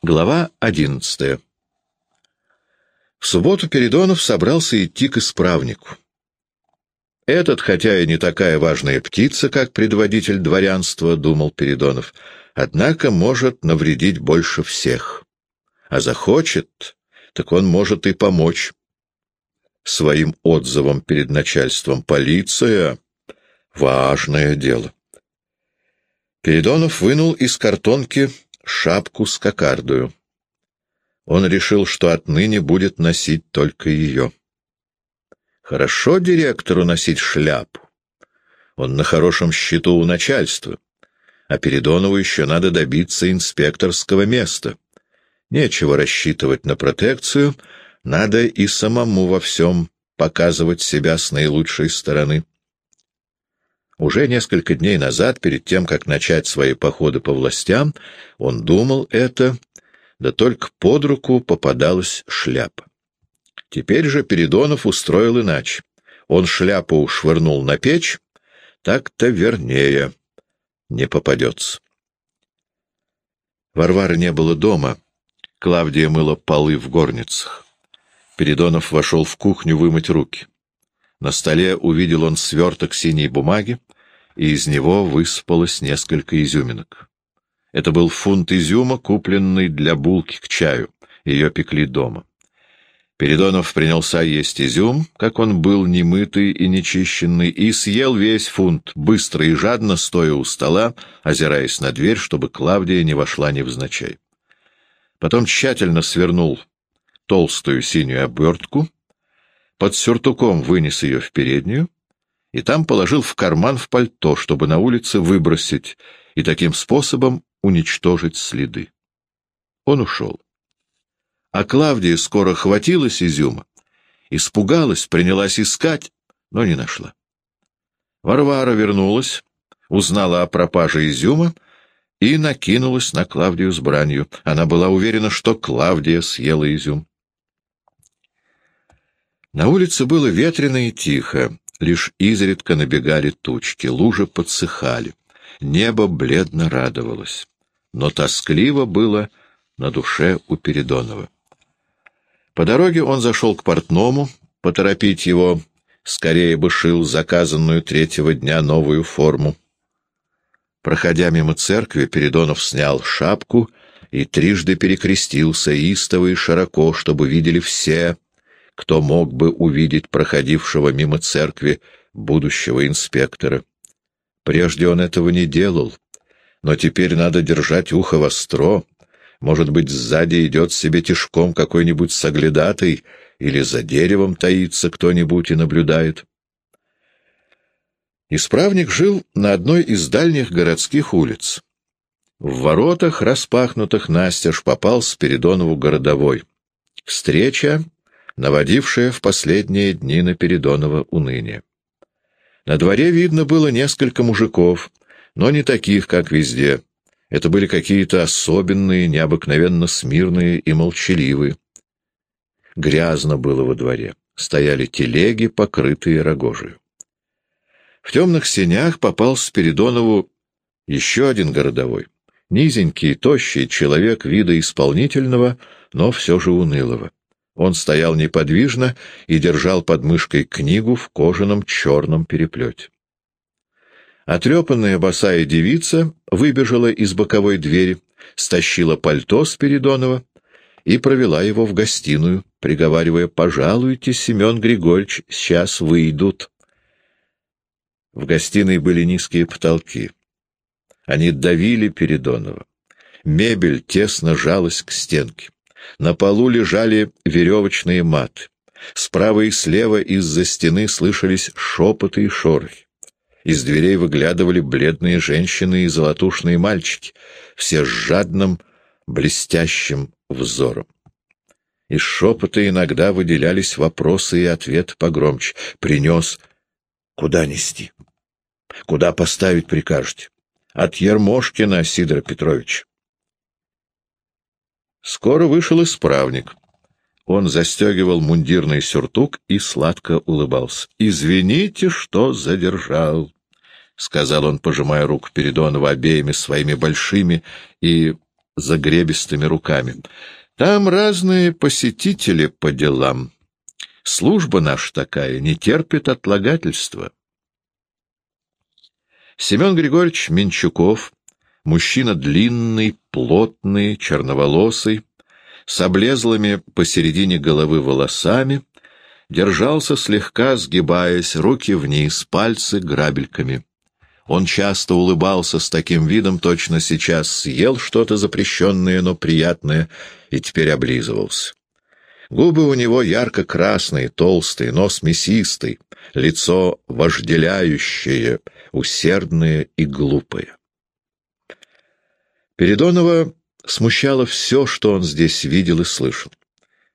Глава одиннадцатая В субботу Передонов собрался идти к исправнику. Этот, хотя и не такая важная птица, как предводитель дворянства, думал Передонов, однако может навредить больше всех. А захочет, так он может и помочь своим отзывом перед начальством. Полиция — важное дело. Передонов вынул из картонки шапку с кокардою. Он решил, что отныне будет носить только ее. Хорошо директору носить шляпу. Он на хорошем счету у начальства. А Передонову еще надо добиться инспекторского места. Нечего рассчитывать на протекцию, надо и самому во всем показывать себя с наилучшей стороны. Уже несколько дней назад, перед тем, как начать свои походы по властям, он думал это, да только под руку попадалась шляпа. Теперь же Передонов устроил иначе. Он шляпу швырнул на печь, так-то вернее не попадется. Варвары не было дома. Клавдия мыла полы в горницах. Передонов вошел в кухню вымыть руки. На столе увидел он сверток синей бумаги, и из него высыпалось несколько изюминок. Это был фунт изюма, купленный для булки к чаю. Ее пекли дома. Передонов принялся есть изюм, как он был немытый и нечищенный, и съел весь фунт, быстро и жадно, стоя у стола, озираясь на дверь, чтобы Клавдия не вошла невзначай. Потом тщательно свернул толстую синюю обертку, под сюртуком вынес ее в переднюю и там положил в карман в пальто, чтобы на улице выбросить и таким способом уничтожить следы. Он ушел. А Клавдия скоро хватилась изюма, испугалась, принялась искать, но не нашла. Варвара вернулась, узнала о пропаже изюма и накинулась на Клавдию с бранью. Она была уверена, что Клавдия съела изюм. На улице было ветрено и тихо, лишь изредка набегали тучки, лужи подсыхали, небо бледно радовалось, но тоскливо было на душе у Передонова. По дороге он зашел к портному, поторопить его, скорее бы шил заказанную третьего дня новую форму. Проходя мимо церкви, Передонов снял шапку и трижды перекрестился истово и широко, чтобы видели все, кто мог бы увидеть проходившего мимо церкви будущего инспектора. Прежде он этого не делал, но теперь надо держать ухо востро. Может быть, сзади идет себе тишком какой-нибудь соглядатый, или за деревом таится кто-нибудь и наблюдает. Исправник жил на одной из дальних городских улиц. В воротах, распахнутых настежь, попал Спиридонову городовой. Встреча наводившее в последние дни на Передонова уныние. На дворе видно было несколько мужиков, но не таких, как везде. Это были какие-то особенные, необыкновенно смирные и молчаливые. Грязно было во дворе. Стояли телеги, покрытые рогожью. В темных сенях попал Спиридонову еще один городовой. Низенький, тощий человек вида исполнительного, но все же унылого. Он стоял неподвижно и держал под мышкой книгу в кожаном черном переплете. Отрепанная босая девица выбежала из боковой двери, стащила пальто Спиридонова и провела его в гостиную, приговаривая «Пожалуйте, Семен Григорьевич, сейчас выйдут». В гостиной были низкие потолки. Они давили Передонова. Мебель тесно жалась к стенке. На полу лежали веревочные маты. Справа и слева из-за стены слышались шепоты и шорохи. Из дверей выглядывали бледные женщины и золотушные мальчики, все с жадным, блестящим взором. Из шепота иногда выделялись вопросы и ответы погромче. «Принес. Куда нести? Куда поставить прикажете? От Ермошкина, Сидора Петрович». Скоро вышел исправник. Он застегивал мундирный сюртук и сладко улыбался. «Извините, что задержал», — сказал он, пожимая руку Передонова обеими своими большими и загребистыми руками. «Там разные посетители по делам. Служба наша такая, не терпит отлагательства». Семен Григорьевич Менчуков, мужчина длинный, плотный, черноволосый, с облезлыми посередине головы волосами, держался слегка сгибаясь, руки вниз, пальцы грабельками. Он часто улыбался с таким видом, точно сейчас съел что-то запрещенное, но приятное, и теперь облизывался. Губы у него ярко-красные, толстые, нос мясистый, лицо вожделяющее, усердное и глупое. Передонова смущало все, что он здесь видел и слышал.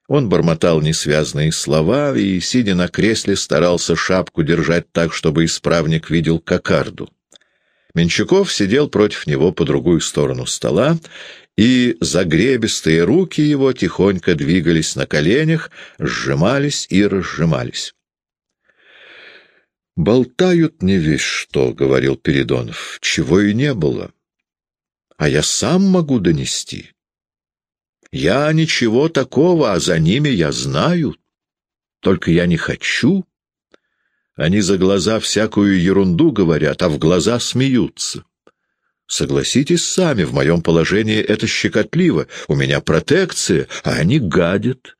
Он бормотал несвязные слова и, сидя на кресле, старался шапку держать так, чтобы исправник видел кокарду. Менчуков сидел против него по другую сторону стола, и загребистые руки его тихонько двигались на коленях, сжимались и разжимались. «Болтают не весь что», — говорил Передонов, — «чего и не было. А я сам могу донести. Я ничего такого, а за ними я знаю. Только я не хочу». Они за глаза всякую ерунду говорят, а в глаза смеются. Согласитесь сами, в моем положении это щекотливо. У меня протекция, а они гадят.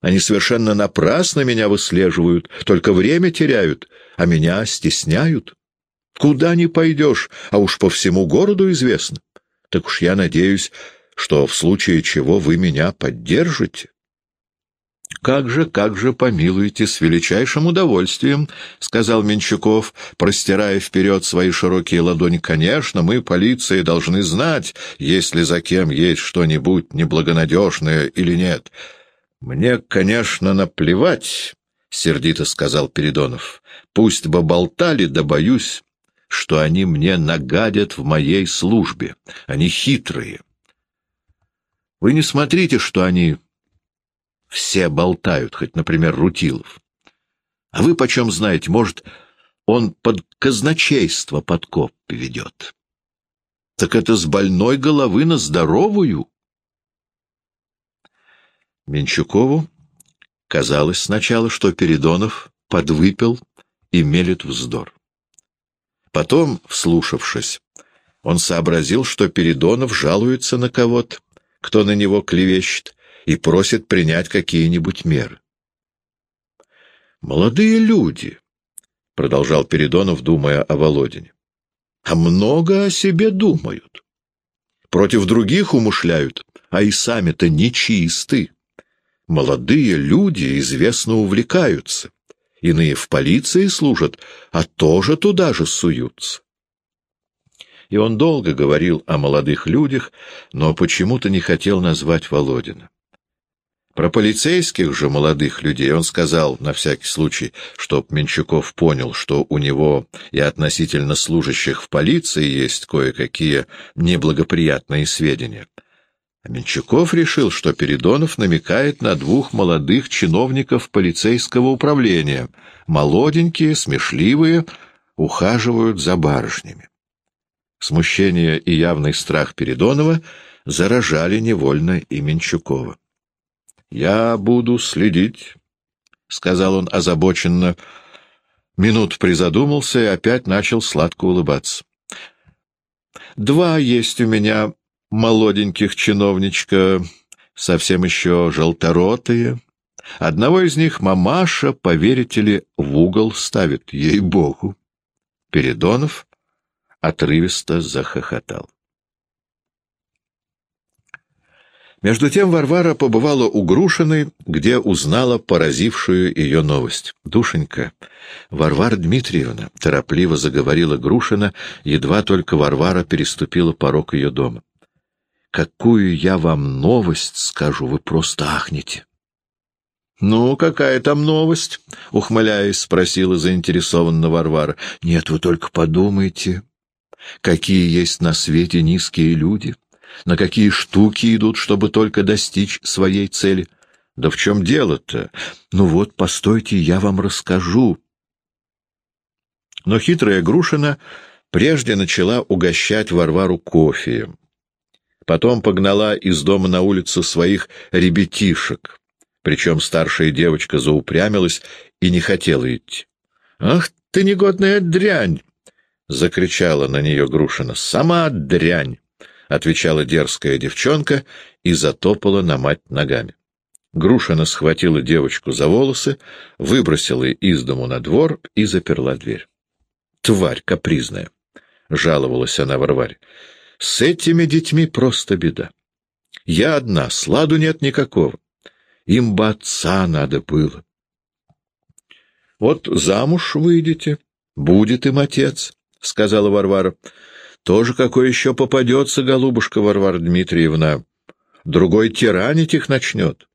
Они совершенно напрасно меня выслеживают, только время теряют, а меня стесняют. Куда не пойдешь, а уж по всему городу известно. Так уж я надеюсь, что в случае чего вы меня поддержите. «Как же, как же, помилуйте, с величайшим удовольствием», — сказал Менчуков, простирая вперед свои широкие ладони. «Конечно, мы, полиция, должны знать, если за кем есть что-нибудь неблагонадежное или нет». «Мне, конечно, наплевать», — сердито сказал Передонов. «Пусть бы болтали, да боюсь, что они мне нагадят в моей службе. Они хитрые. Вы не смотрите, что они все болтают, хоть, например, Рутилов. А вы почем знаете, может, он под казначейство подкоп ведет? Так это с больной головы на здоровую. Менчукову казалось сначала, что Передонов подвыпил и мелет вздор. Потом, вслушавшись, он сообразил, что Передонов жалуется на кого-то, кто на него клевещет, и просит принять какие-нибудь меры. «Молодые люди», — продолжал Передонов, думая о Володине, — «а много о себе думают. Против других умышляют, а и сами-то нечисты. Молодые люди известно увлекаются, иные в полиции служат, а тоже туда же суются и он долго говорил о молодых людях, но почему-то не хотел назвать Володина. Про полицейских же молодых людей он сказал, на всякий случай, чтоб Менчуков понял, что у него и относительно служащих в полиции есть кое-какие неблагоприятные сведения. Менчуков решил, что Передонов намекает на двух молодых чиновников полицейского управления, молоденькие, смешливые, ухаживают за барышнями. Смущение и явный страх Передонова заражали невольно и Менчукова. «Я буду следить», — сказал он озабоченно. Минут призадумался и опять начал сладко улыбаться. «Два есть у меня молоденьких чиновничка, совсем еще желторотые. Одного из них мамаша, поверите ли, в угол ставит, ей-богу». Передонов отрывисто захохотал. Между тем Варвара побывала у Грушиной, где узнала поразившую ее новость. «Душенька, Варвара Дмитриевна», — торопливо заговорила Грушина, едва только Варвара переступила порог ее дома. «Какую я вам новость скажу, вы просто ахнете». «Ну, какая там новость?» — ухмыляясь, спросила заинтересованно Варвара. «Нет, вы только подумайте, какие есть на свете низкие люди» на какие штуки идут, чтобы только достичь своей цели. Да в чем дело-то? Ну вот, постойте, я вам расскажу. Но хитрая Грушина прежде начала угощать Варвару кофе. Потом погнала из дома на улицу своих ребятишек. Причем старшая девочка заупрямилась и не хотела идти. «Ах ты негодная дрянь!» — закричала на нее Грушина. «Сама дрянь!» — отвечала дерзкая девчонка и затопала на мать ногами. Грушина схватила девочку за волосы, выбросила из дому на двор и заперла дверь. «Тварь капризная!» — жаловалась она Варваре. С этими детьми просто беда. Я одна, сладу нет никакого. Им бы отца надо было. Вот замуж выйдете, будет им отец, — сказала Варвара. Тоже какой еще попадется, голубушка Варвара Дмитриевна. Другой тиранить их начнет.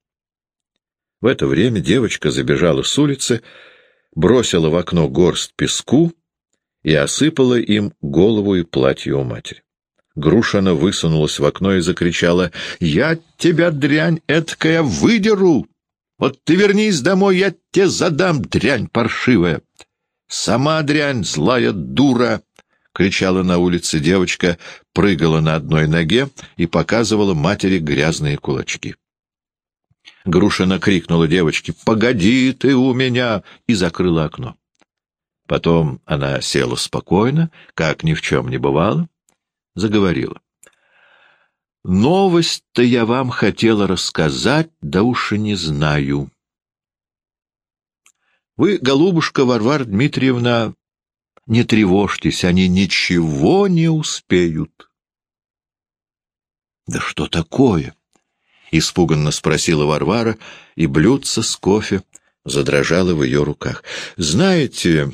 В это время девочка забежала с улицы, бросила в окно горсть песку и осыпала им голову и платье у матери. Грушина высунулась в окно и закричала, «Я тебя, дрянь эткая, выдеру! Вот ты вернись домой, я тебе задам, дрянь паршивая!» «Сама дрянь, злая дура!» — кричала на улице девочка, прыгала на одной ноге и показывала матери грязные кулачки. Грушина крикнула девочке «Погоди ты у меня!» и закрыла окно. Потом она села спокойно, как ни в чем не бывало, заговорила. «Новость-то я вам хотела рассказать, да уж и не знаю. Вы, голубушка Варвара Дмитриевна, не тревожьтесь, они ничего не успеют». «Да что такое?» — испуганно спросила Варвара, и блюдце с кофе задрожало в ее руках. «Знаете...»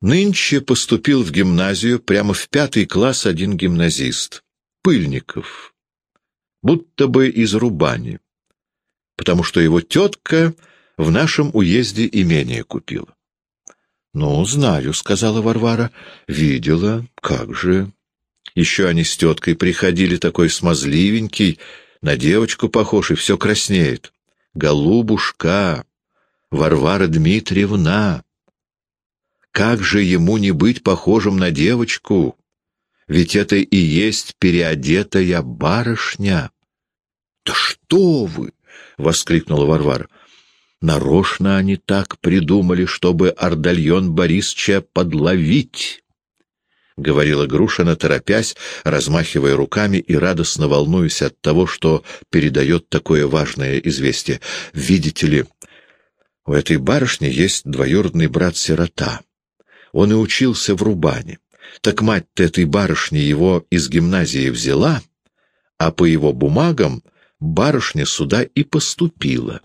Нынче поступил в гимназию прямо в пятый класс один гимназист, Пыльников, будто бы из Рубани, потому что его тетка в нашем уезде имение купила. — Ну, знаю, — сказала Варвара, — видела, как же. Еще они с теткой приходили, такой смазливенький, на девочку похож и все краснеет. Голубушка, Варвара Дмитриевна, как же ему не быть похожим на девочку? Ведь это и есть переодетая барышня. — Да что вы! — воскликнула Варвара. — Нарочно они так придумали, чтобы Ардальон Борисовича подловить. — говорила Грушина, торопясь, размахивая руками и радостно волнуясь от того, что передает такое важное известие. «Видите ли, у этой барышни есть двоюродный брат-сирота. Он и учился в Рубане. Так мать-то этой барышни его из гимназии взяла, а по его бумагам барышня сюда и поступила.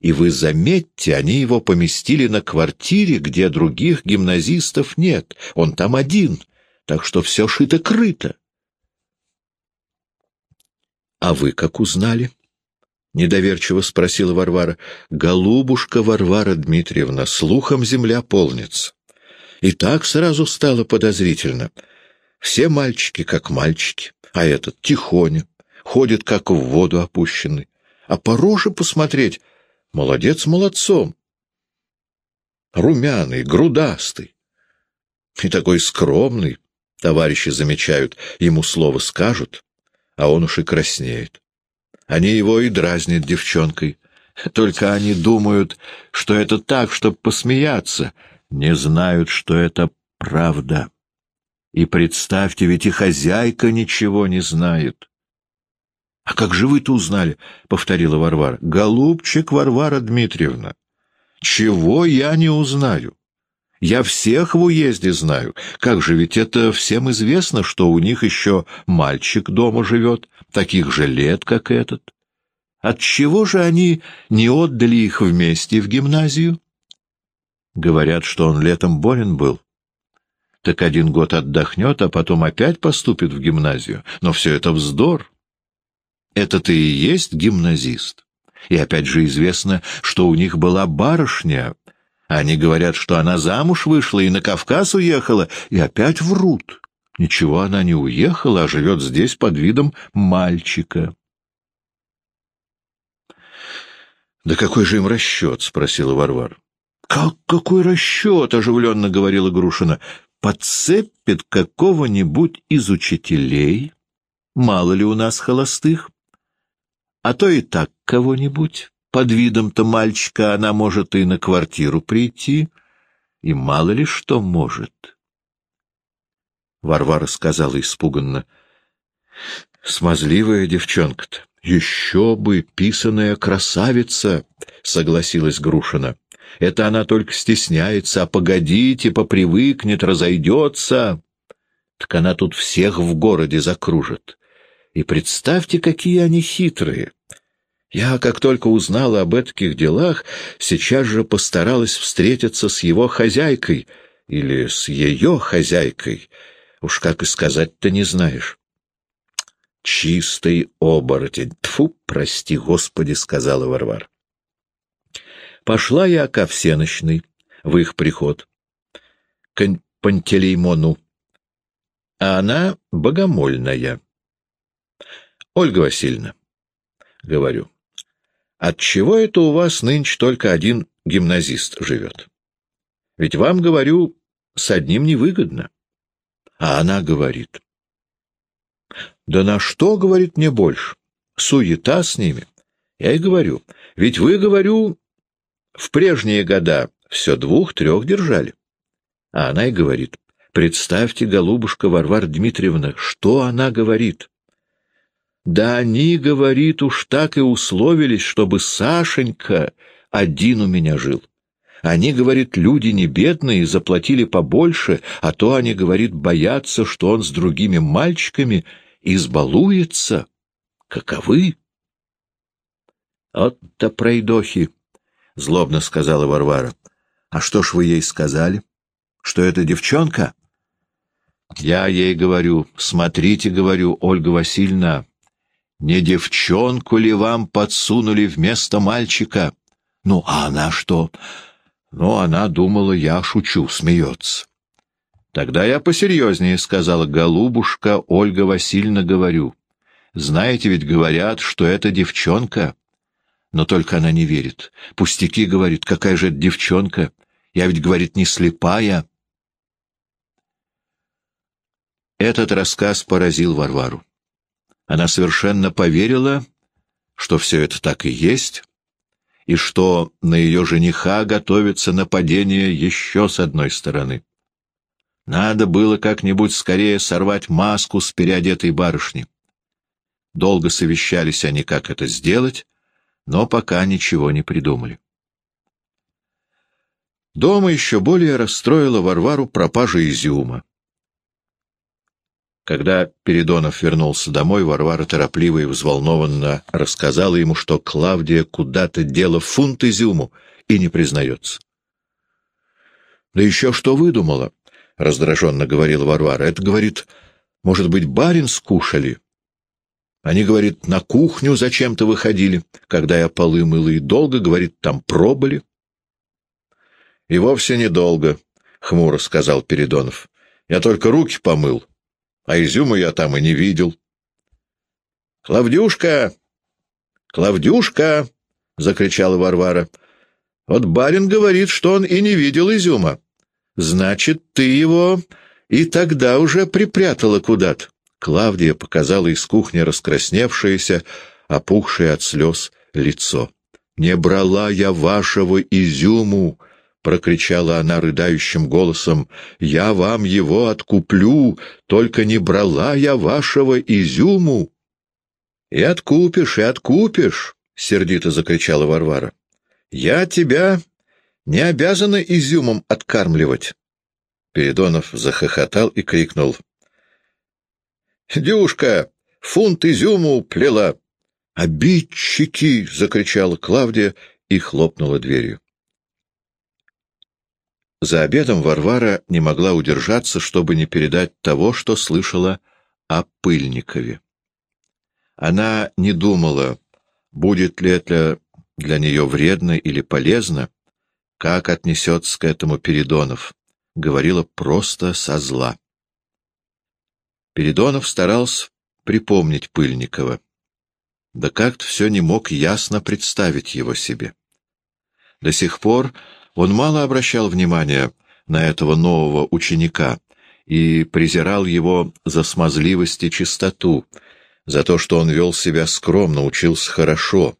И вы заметьте, они его поместили на квартире, где других гимназистов нет. Он там один, так что все шито-крыто. — А вы как узнали? — недоверчиво спросила Варвара. — Голубушка Варвара Дмитриевна, слухом земля полнится. И так сразу стало подозрительно. Все мальчики как мальчики, а этот тихоня, ходит как в воду опущенный. А по роже посмотреть — молодец молодцом. Румяный, грудастый. И такой скромный, товарищи замечают, ему слово скажут, а он уж и краснеет. Они его и дразнят девчонкой. Только они думают, что это так, чтобы посмеяться — не знают, что это правда. И представьте, ведь и хозяйка ничего не знает. — А как же вы-то узнали? — повторила Варвара. — Голубчик Варвара Дмитриевна, чего я не узнаю? Я всех в уезде знаю. Как же, ведь это всем известно, что у них еще мальчик дома живет, таких же лет, как этот. Отчего же они не отдали их вместе в гимназию? Говорят, что он летом болен был. Так один год отдохнет, а потом опять поступит в гимназию. Но все это вздор. Это ты и есть гимназист. И опять же известно, что у них была барышня. Они говорят, что она замуж вышла и на Кавказ уехала, и опять врут. Ничего она не уехала, а живет здесь под видом мальчика. — Да какой же им расчет? — спросила Варвара. «Как какой расчет?» — оживленно говорила Грушина. «Подцепит какого-нибудь из учителей, мало ли у нас холостых. А то и так кого-нибудь. Под видом-то мальчика она может и на квартиру прийти, и мало ли что может. Варвара сказала испуганно. — Смазливая девчонка-то. Еще бы, писаная красавица, — согласилась Грушина. — Это она только стесняется, а погодите, попривыкнет, разойдется. Так она тут всех в городе закружит. И представьте, какие они хитрые. Я, как только узнала об этих делах, сейчас же постаралась встретиться с его хозяйкой или с ее хозяйкой. Уж как и сказать-то не знаешь. Чистый оборотень. Тфу, прости, Господи, сказала Варвар. Пошла я ко всеночной в их приход, к Пантелеймону, а она богомольная. Ольга Васильевна, говорю, отчего это у вас нынче только один гимназист живет? Ведь вам, говорю, с одним невыгодно. А она говорит, да на что, говорит, мне больше? Суета с ними. Я и говорю, ведь вы, говорю, в прежние года все двух-трех держали. А она и говорит, представьте, голубушка Варвара Дмитриевна, что она говорит. Да они, говорит, уж так и условились, чтобы Сашенька один у меня жил. Они, говорит, люди не бедные, заплатили побольше, а то они, говорит, боятся, что он с другими мальчиками избалуется. Каковы? «От-то пройдохи!» — злобно сказала Варвара. «А что ж вы ей сказали? Что это девчонка?» «Я ей говорю, смотрите, — говорю, Ольга Васильевна, не девчонку ли вам подсунули вместо мальчика? Ну, а она что?» «Ну, она думала, я шучу, смеется». Тогда я посерьезнее сказала, голубушка Ольга Васильевна, говорю. Знаете, ведь говорят, что это девчонка. Но только она не верит. Пустяки, говорит, какая же это девчонка? Я ведь, говорит, не слепая. Этот рассказ поразил Варвару. Она совершенно поверила, что все это так и есть, и что на ее жениха готовится нападение еще с одной стороны. Надо было как-нибудь скорее сорвать маску с переодетой барышни. Долго совещались они, как это сделать, но пока ничего не придумали. Дома еще более расстроила Варвару пропажа изюма. Когда Передонов вернулся домой, Варвара торопливо и взволнованно рассказала ему, что Клавдия куда-то дела фунт изюму и не признается. — Да еще что выдумала? — раздраженно говорила Варвара. — Это, говорит, может быть, барин скушали? Они, говорит, на кухню зачем-то выходили, когда я полы мыла, и долго, говорит, там пробыли. — И вовсе недолго, — хмуро сказал Передонов. — Я только руки помыл, а изюма я там и не видел. — Клавдюшка! Клавдюшка! — закричала Варвара. — Вот барин говорит, что он и не видел изюма. Значит, ты его и тогда уже припрятала куда-то. Клавдия показала из кухни раскрасневшееся, опухшее от слез лицо. «Не брала я вашего изюму!» — прокричала она рыдающим голосом. «Я вам его откуплю, только не брала я вашего изюму!» «И откупишь, и откупишь!» — сердито закричала Варвара. «Я тебя не обязана изюмом откармливать. Передонов захохотал и крикнул. — Дюшка, фунт изюму плела! — Обидчики! — закричала Клавдия и хлопнула дверью. За обедом Варвара не могла удержаться, чтобы не передать того, что слышала о Пыльникове. Она не думала, будет ли это для нее вредно или полезно, как отнесется к этому Передонов? Говорила просто со зла. Передонов старался припомнить Пыльникова. Да как-то все не мог ясно представить его себе. До сих пор он мало обращал внимания на этого нового ученика и презирал его за смазливость и чистоту, за то, что он вел себя скромно, учился хорошо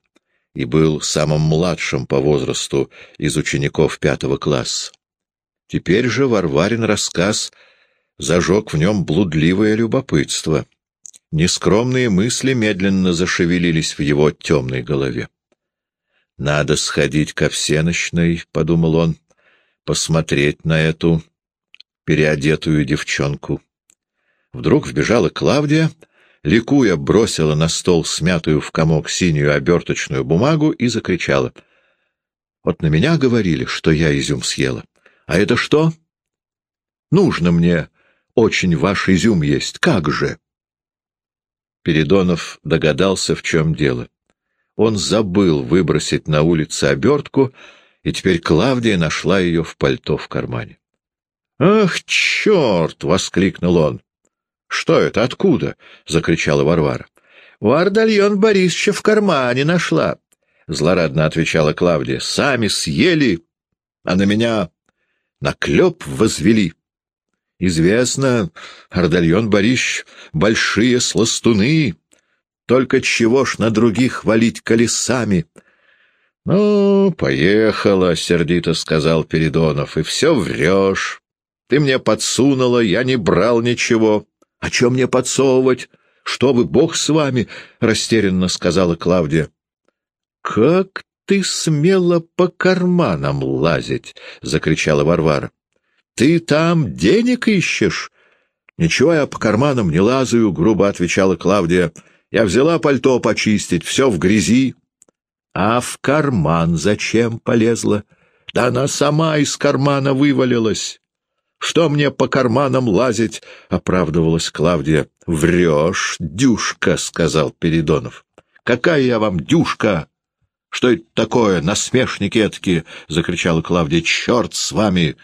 и был самым младшим по возрасту из учеников пятого класса. Теперь же Варварин рассказ зажег в нем блудливое любопытство. Нескромные мысли медленно зашевелились в его темной голове. «Надо сходить ко всеночной», — подумал он, — «посмотреть на эту переодетую девчонку». Вдруг вбежала Клавдия, ликуя, бросила на стол смятую в комок синюю оберточную бумагу и закричала. «Вот на меня говорили, что я изюм съела. А это что? Нужно мне очень ваш изюм есть. Как же?» Передонов догадался, в чем дело. Он забыл выбросить на улице обертку, и теперь Клавдия нашла ее в пальто в кармане. «Ах, черт!» — воскликнул он. «Что это? Откуда?» — закричала Варвара. «У Ардальон Борисовича в кармане нашла», — злорадно отвечала Клавдия. «Сами съели, а на меня наклеп возвели». Известно, Ардальон Борисович — большие сластуны, только чего ж на других валить колесами? — Ну, поехала, — сердито сказал Передонов, — и все врешь. Ты мне подсунула, я не брал ничего. — А что мне подсовывать? Что вы, бог с вами? — растерянно сказала Клавдия. — Как ты смела по карманам лазить? — закричала Варвара. — Ты там денег ищешь? — Ничего я по карманам не лазаю, — грубо отвечала Клавдия. Я взяла пальто почистить, все в грязи. А в карман зачем полезла? Да она сама из кармана вывалилась. Что мне по карманам лазить? — оправдывалась Клавдия. — Врешь, дюшка, — сказал Передонов. — Какая я вам дюшка? — Что это такое, насмешники этакие? — закричала Клавдия. — Черт с вами!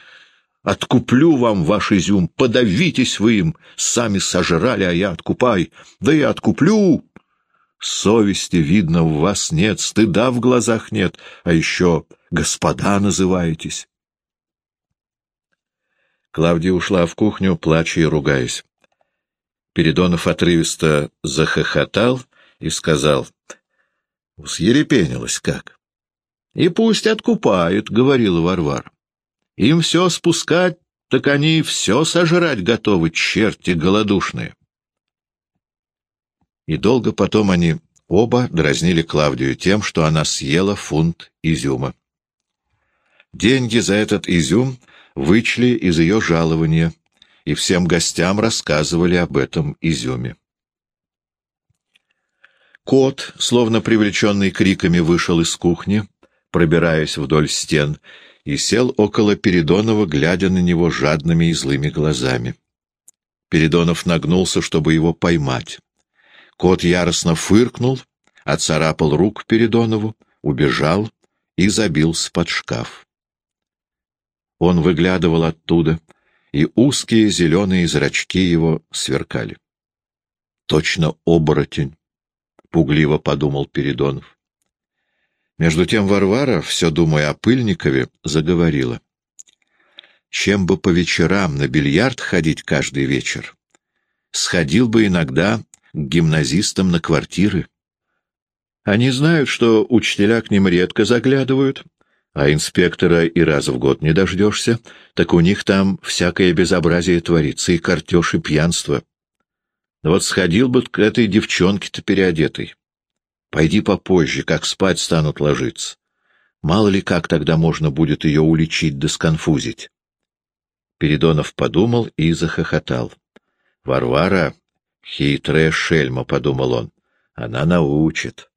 Откуплю вам ваш изюм, подавитесь вы им. Сами сожрали, а я откупай. Да и откуплю. Совести, видно, в вас нет, стыда в глазах нет, а еще господа называетесь. Клавдия ушла в кухню, плача и ругаясь. Передонов отрывисто захохотал и сказал, — Усъерепенилась как? — И пусть откупают, — говорила Варвара. Им все спускать, так они все сожрать готовы, черти голодушные. И долго потом они оба дразнили Клавдию тем, что она съела фунт изюма. Деньги за этот изюм вычли из ее жалования, и всем гостям рассказывали об этом изюме. Кот, словно привлеченный криками, вышел из кухни, пробираясь вдоль стен, и сел около Передонова, глядя на него жадными и злыми глазами. Передонов нагнулся, чтобы его поймать. Кот яростно фыркнул, оцарапал рук Передонову, убежал и забился под шкаф. Он выглядывал оттуда, и узкие зеленые зрачки его сверкали. «Точно оборотень», — пугливо подумал Передонов. Между тем Варвара, все думая о Пыльникове, заговорила. Чем бы по вечерам на бильярд ходить каждый вечер? Сходил бы иногда к гимназистам на квартиры. Они знают, что учителя к ним редко заглядывают, а инспектора и раз в год не дождешься, так у них там всякое безобразие творится, и картеж, и пьянство. Вот сходил бы к этой девчонке-то переодетой. Пойди попозже, как спать станут ложиться. Мало ли как тогда можно будет ее уличить да сконфузить. Передонов подумал и захохотал. «Варвара — хитрая шельма», — подумал он. «Она научит».